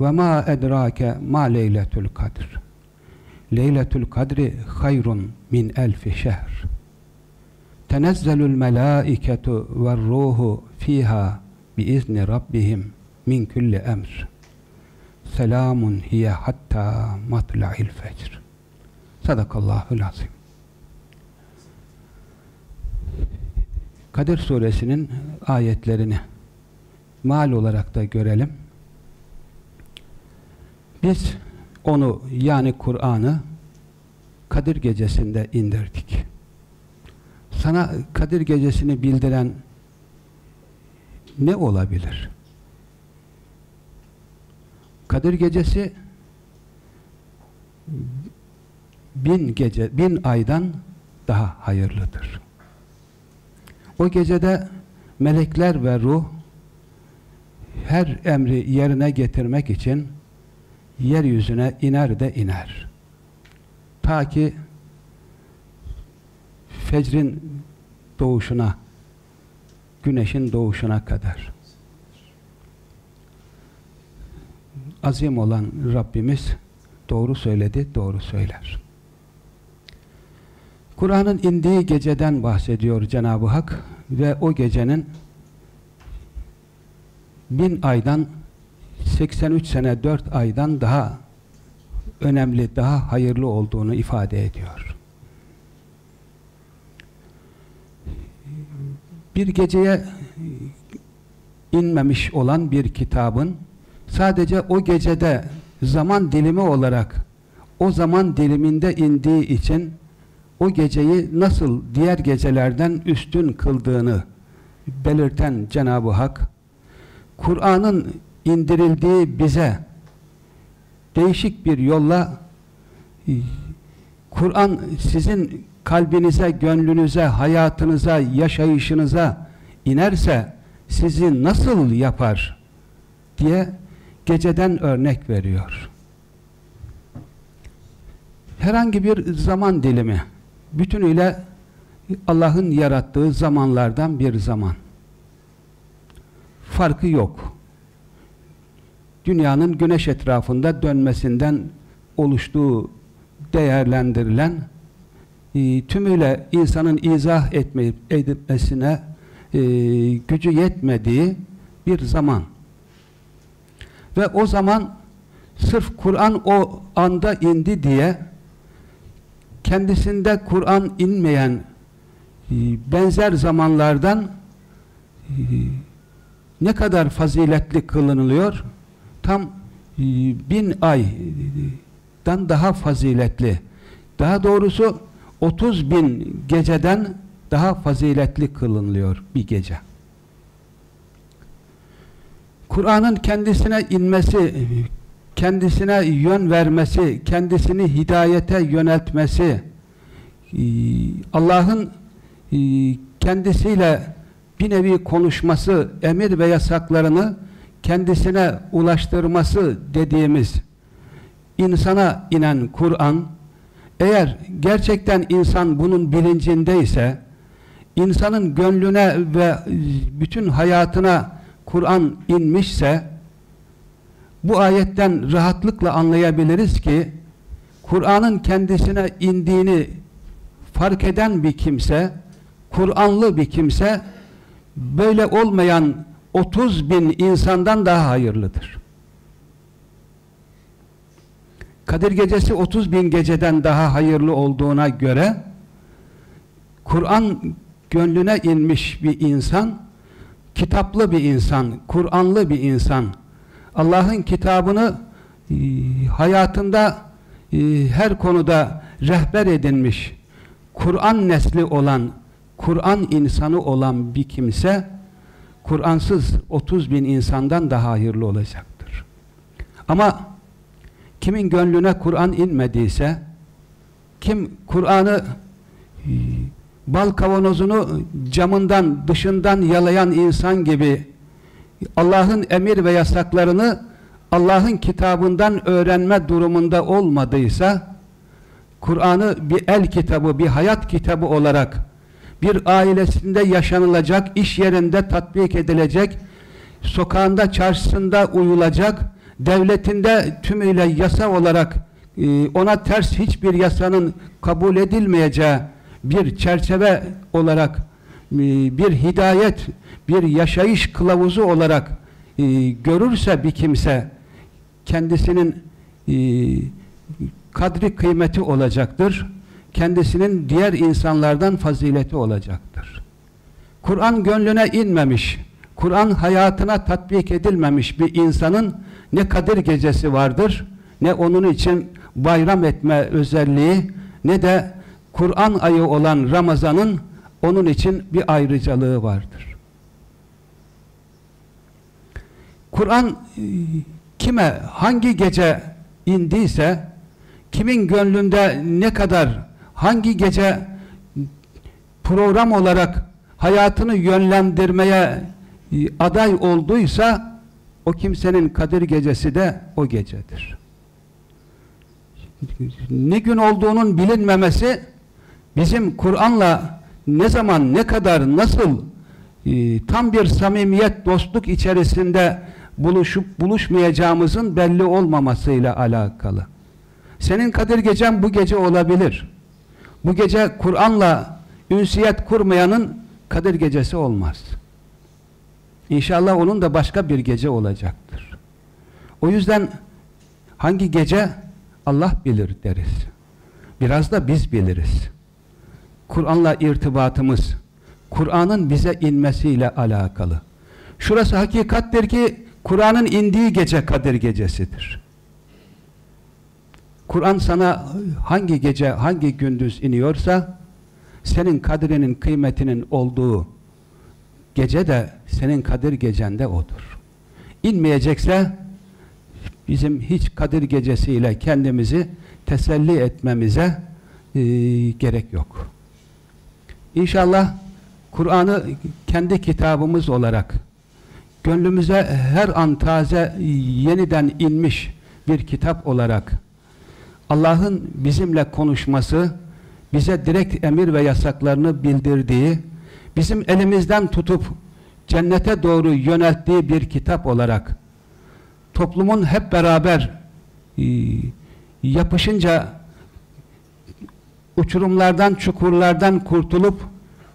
ve ma edrake ma leyletül kadir. Leyletül kadri hayrun min elfi şehr. Tenezzelül melâiketu ve ruhu fiha biizni rabbihim min külli emr. Selamun hiye hatta matla'il fecr. Sadakallahul azim. Kadir suresinin ayetlerini mal olarak da görelim. Biz onu yani Kur'an'ı Kadir gecesinde indirdik. Sana Kadir gecesini bildiren ne olabilir? Kadir gecesi bin gece, bin aydan daha hayırlıdır. O gecede melekler ve ruh her emri yerine getirmek için yeryüzüne iner de iner. Ta ki fecrin doğuşuna, güneşin doğuşuna kadar. Azim olan Rabbimiz doğru söyledi, doğru söyler. Kur'an'ın indiği geceden bahsediyor Cenab-ı Hak ve o gecenin bin aydan 83 sene 4 aydan daha önemli, daha hayırlı olduğunu ifade ediyor. Bir geceye inmemiş olan bir kitabın sadece o gecede zaman dilimi olarak o zaman diliminde indiği için o geceyi nasıl diğer gecelerden üstün kıldığını belirten Cenab-ı Hak Kur'an'ın indirildiği bize değişik bir yolla Kur'an sizin kalbinize, gönlünüze, hayatınıza, yaşayışınıza inerse sizi nasıl yapar diye geceden örnek veriyor. Herhangi bir zaman dilimi bütünüyle Allah'ın yarattığı zamanlardan bir zaman. Farkı yok. Dünyanın güneş etrafında dönmesinden oluştuğu değerlendirilen e, tümüyle insanın izah etme, etmesine e, gücü yetmediği bir zaman. Ve o zaman sırf Kur'an o anda indi diye kendisinde Kur'an inmeyen e, benzer zamanlardan e, ne kadar faziletli kılınılıyor? Tam e, bin aydan daha faziletli. Daha doğrusu 30 bin geceden daha faziletli kılınıyor bir gece. Kur'an'ın kendisine inmesi, kendisine yön vermesi, kendisini hidayete yöneltmesi, Allah'ın kendisiyle bir nevi konuşması, emir ve yasaklarını kendisine ulaştırması dediğimiz insana inen Kur'an eğer gerçekten insan bunun bilincindeyse insanın gönlüne ve bütün hayatına Kur'an inmişse bu ayetten rahatlıkla anlayabiliriz ki Kur'an'ın kendisine indiğini fark eden bir kimse Kur'anlı bir kimse böyle olmayan 30 bin insandan daha hayırlıdır. Kadir gecesi 30 bin geceden daha hayırlı olduğuna göre Kur'an gönlüne inmiş bir insan, kitaplı bir insan, Kur'anlı bir insan, Allah'ın kitabını e, hayatında e, her konuda rehber edinmiş, Kur'an nesli olan, Kur'an insanı olan bir kimse, Kur'ansız 30 bin insandan daha hayırlı olacaktır. Ama kimin gönlüne Kur'an inmediyse, kim Kur'an'ı e, bal kavanozunu camından, dışından yalayan insan gibi Allah'ın emir ve yasaklarını Allah'ın kitabından öğrenme durumunda olmadıysa Kur'an'ı bir el kitabı, bir hayat kitabı olarak bir ailesinde yaşanılacak, iş yerinde tatbik edilecek, sokağında, çarşısında uyulacak, devletinde tümüyle yasa olarak e, ona ters hiçbir yasanın kabul edilmeyeceği bir çerçeve olarak e, bir hidayet, bir yaşayış kılavuzu olarak e, görürse bir kimse kendisinin kadri kıymeti olacaktır. Kendisinin diğer insanlardan fazileti olacaktır. Kur'an gönlüne inmemiş, Kur'an hayatına tatbik edilmemiş bir insanın ne Kadir gecesi vardır, ne onun için bayram etme özelliği, ne de Kur'an ayı olan Ramazan'ın onun için bir ayrıcalığı vardır. Kur'an e, kime hangi gece indiyse kimin gönlünde ne kadar hangi gece program olarak hayatını yönlendirmeye e, aday olduysa o kimsenin Kadir gecesi de o gecedir. Ne gün olduğunun bilinmemesi bizim Kur'an'la ne zaman, ne kadar, nasıl e, tam bir samimiyet, dostluk içerisinde buluşup buluşmayacağımızın belli olmamasıyla alakalı. Senin Kadir gecen bu gece olabilir. Bu gece Kur'an'la ünsiyet kurmayanın Kadir gecesi olmaz. İnşallah onun da başka bir gece olacaktır. O yüzden hangi gece Allah bilir deriz. Biraz da biz biliriz. Kur'an'la irtibatımız, Kur'an'ın bize inmesiyle alakalı. Şurası hakikattir ki Kur'an'ın indiği gece Kadir gecesidir. Kur'an sana hangi gece, hangi gündüz iniyorsa senin kadrinin kıymetinin olduğu gece de senin Kadir gecende odur. İnmeyecekse bizim hiç Kadir gecesiyle kendimizi teselli etmemize e, gerek yok. İnşallah Kur'an'ı kendi kitabımız olarak gönlümüze her an taze yeniden inmiş bir kitap olarak Allah'ın bizimle konuşması, bize direkt emir ve yasaklarını bildirdiği, bizim elimizden tutup cennete doğru yönelttiği bir kitap olarak toplumun hep beraber e, yapışınca uçurumlardan, çukurlardan kurtulup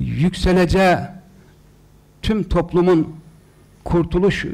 yükseleceği tüm toplumun kurtuluş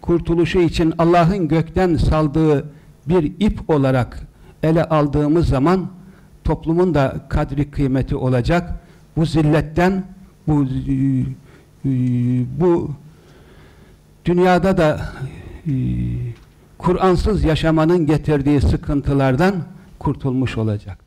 kurtuluşu için Allah'ın gökten saldığı bir ip olarak ele aldığımız zaman toplumun da kadri kıymeti olacak. Bu zilletten bu bu dünyada da Kur'ansız yaşamanın getirdiği sıkıntılardan kurtulmuş olacak.